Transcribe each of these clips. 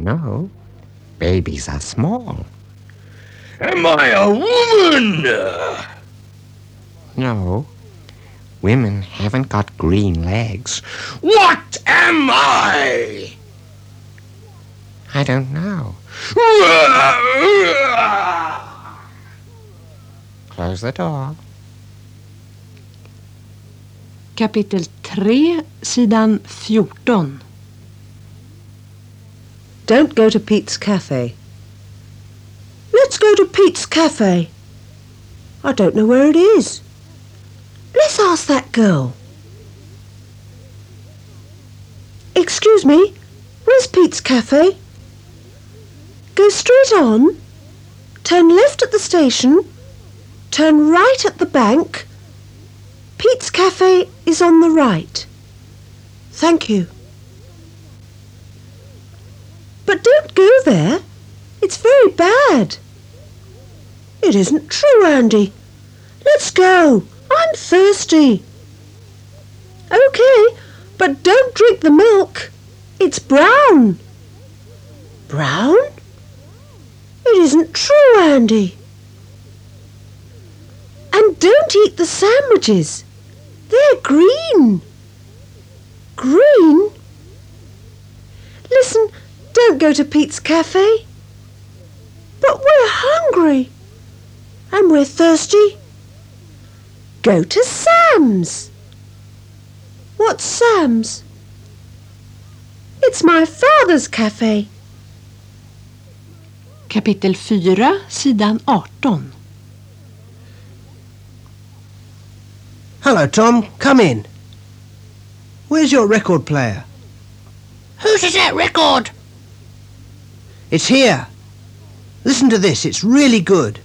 No, babies are small. Am I a woman? No, women haven't got green legs. What am I? I don't know. Close the door. Kapitel 3, sidan 14. Don't go to Pete's Cafe. Let's go to Pete's Cafe. I don't know where it is. Let's ask that girl. Excuse me, where's Pete's Cafe? Go straight on, turn left at the station, turn right at the bank. Pete's Cafe is on the right. Thank you. But don't go there. It's very bad. It isn't true, Andy. Let's go. I'm thirsty. Okay, but don't drink the milk. It's brown. Brown? It isn't true, Andy. And don't eat the sandwiches. They're green. Green? Listen, don't go to Pete's Cafe. But we're hungry. And we're thirsty. Go to Sam's. What's Sam's? It's my father's cafe. Kapitel 4, sidan 18. Hello, Tom. Come in. Where's your record player? Whose is that record? It's here. Listen to this. It's really good.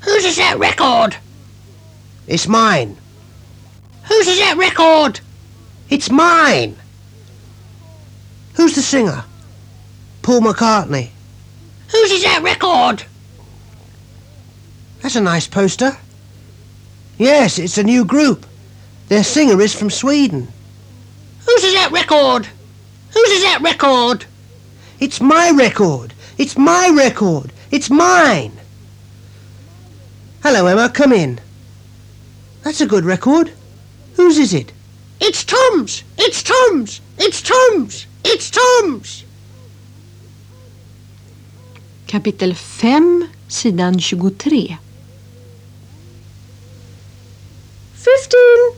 Whose is that record? It's mine. Whose is that record? It's mine. Who's the singer? Paul McCartney. Whose is that record? That's a nice poster. Yes, it's a new group. Their singer is from Sweden. Whose is that record? Whose is that record? It's my record. It's my record. It's mine. Hello, Emma. Come in. That's a good record. Whose is it? It's Tom's. It's Tom's. It's Tom's. It's Tom's. Kapitel 5, sidan 23. 15,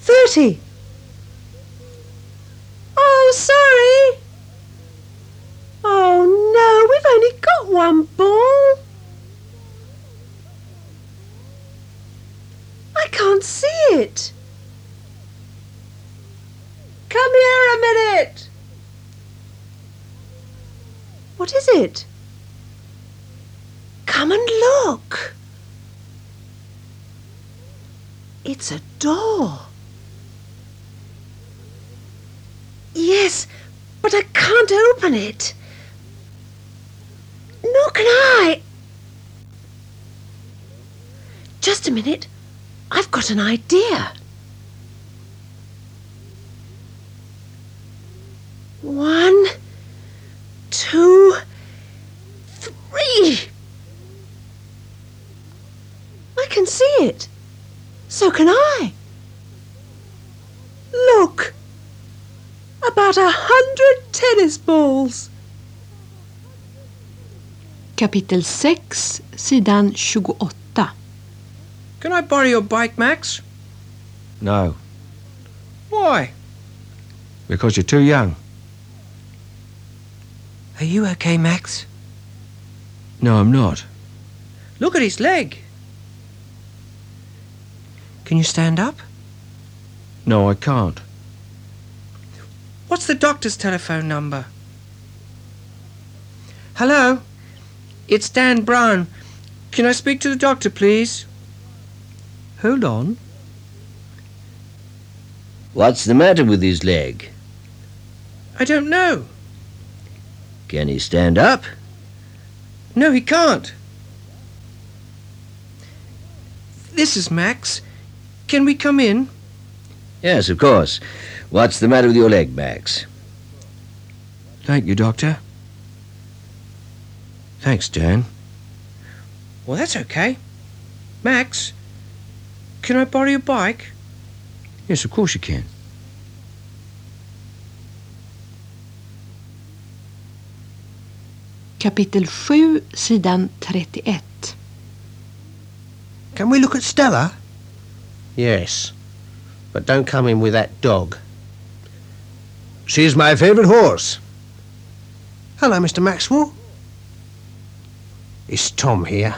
30. What is it? Come and look. It's a door. Yes, but I can't open it. Nor can I. Just a minute. I've got an idea. Can I. Look. About a hundred tennis balls. Kapitel 6, sidan 28. Can I borrow your bike, Max? No, Why? because you're too young. Are you okay, Max? No, I'm not. Look at his leg. Can you stand up? No, I can't. What's the doctor's telephone number? Hello? It's Dan Brown. Can I speak to the doctor, please? Hold on. What's the matter with his leg? I don't know. Can he stand up? No, he can't. This is Max. Can we come in? Yes, of course. What's the matter with your leg, Max? Thank you, Doctor. Thanks, Dan. Well, that's okay. Max, can I borrow your bike? Yes, of course you can. Kapitel 7, sidan 31. Can we look at Stella? Yes. But don't come in with that dog. She's my favourite horse. Hello, Mr. Maxwell. It's Tom here.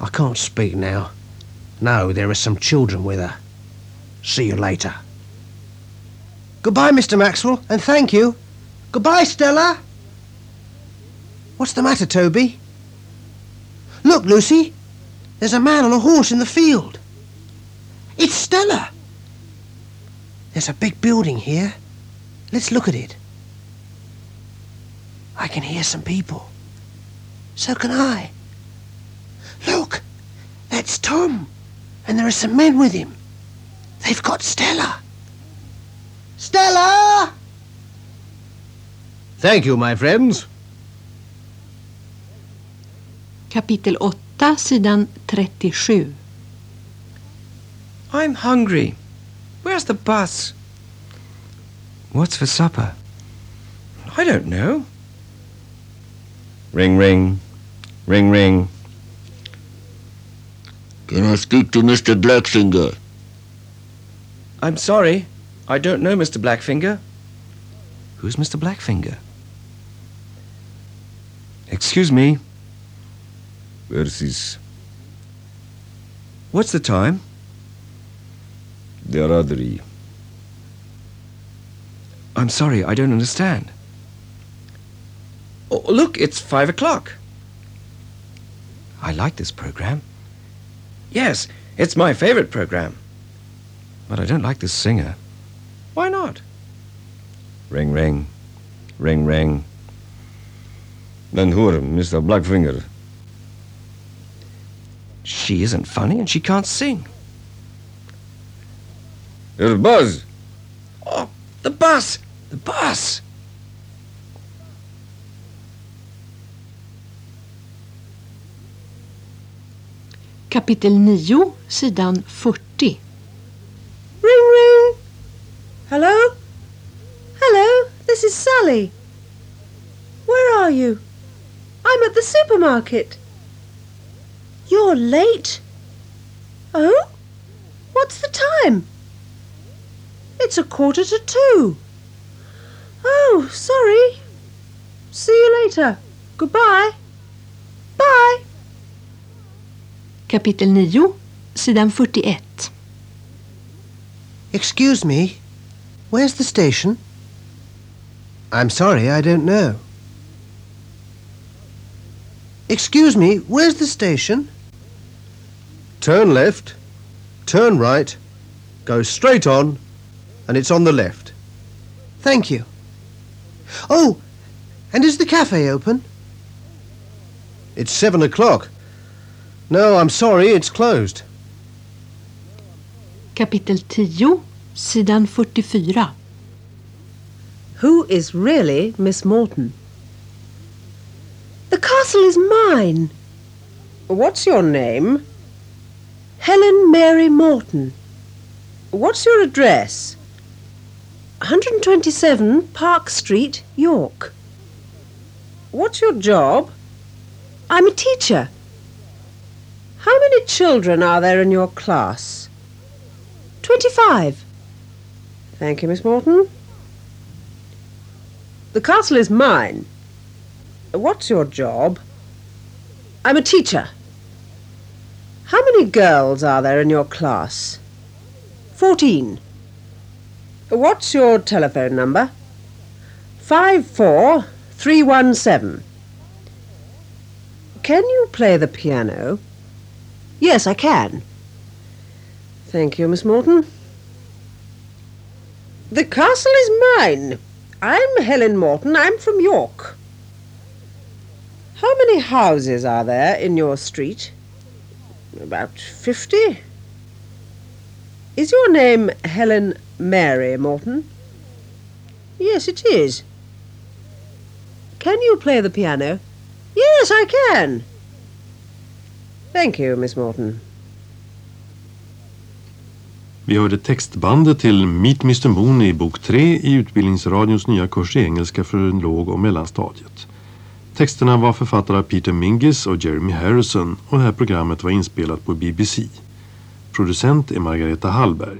I can't speak now. No, there are some children with her. See you later. Goodbye, Mr. Maxwell, and thank you. Goodbye, Stella. What's the matter, Toby? Look, Lucy. There's a man on a horse in the field. It's Stella. There's a big building here. Let's look at it. I can hear some people. So can I. Look, that's Tom. And there are some men with him. They've got Stella. Stella! Thank you, my friends. Kapitel 8, sidan 37. I'm hungry. Where's the bus? What's for supper? I don't know. Ring, ring. Ring, ring. Can I speak to Mr. Blackfinger? I'm sorry. I don't know Mr. Blackfinger. Who's Mr. Blackfinger? Excuse me. Where's his... What's the time? There are three. I'm sorry, I don't understand. Oh, look, it's five o'clock. I like this program, Yes, it's my favorite program. but I don't like this singer. Why not? Ring, ring. Ring, ring. Den hoor, Mr. Blackfinger. She isn't funny and she can't sing. Here's Buzz. Oh, the bus! The bus! Kapitel 9, sidan 40. Ring ring. Hello? Hello, this is Sally. Where are you? I'm at the supermarket. You're late? Oh? What's the time? It's a quarter to two. Oh, sorry. See you later. Goodbye. Bye. Kapitel 9, sidan 41. Excuse me. Where's the station? I'm sorry, I don't know. Excuse me, where's the station? Turn left, turn right, go straight on, and it's on the left. Thank you. Oh, and is the cafe open? It's seven o'clock. No, I'm sorry, it's closed. Kapitel 10, sidan 44. Who is really Miss Morton? The castle is mine. What's your name? Helen Mary Morton. What's your address? 127 Park Street, York. What's your job? I'm a teacher. How many children are there in your class? Twenty-five. Thank you, Miss Morton. The castle is mine. What's your job? I'm a teacher. How many girls are there in your class? Fourteen. What's your telephone number? Five four three one seven. Can you play the piano? Yes, I can. Thank you, Miss Morton. The castle is mine. I'm Helen Morton. I'm from York. How many houses are there in your street? About fifty. Is your name Helen Mary Morton? Yes, it is. Can you play the piano? Yes, I can. Thank you, Miss Morton. Vi hörde textbandet till Meet Mr Moon i bok 3 i Utbildningsradions nya kurs i engelska för låg- och mellanstadiet. Texterna var författade av Peter Mingis och Jeremy Harrison och det här programmet var inspelat på BBC. Producent är Margareta Hallberg.